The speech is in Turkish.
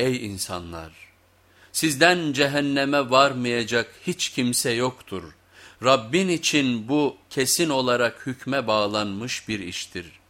ey insanlar! Sizden cehenneme varmayacak hiç kimse yoktur. Rabbin için bu kesin olarak hükme bağlanmış bir iştir.''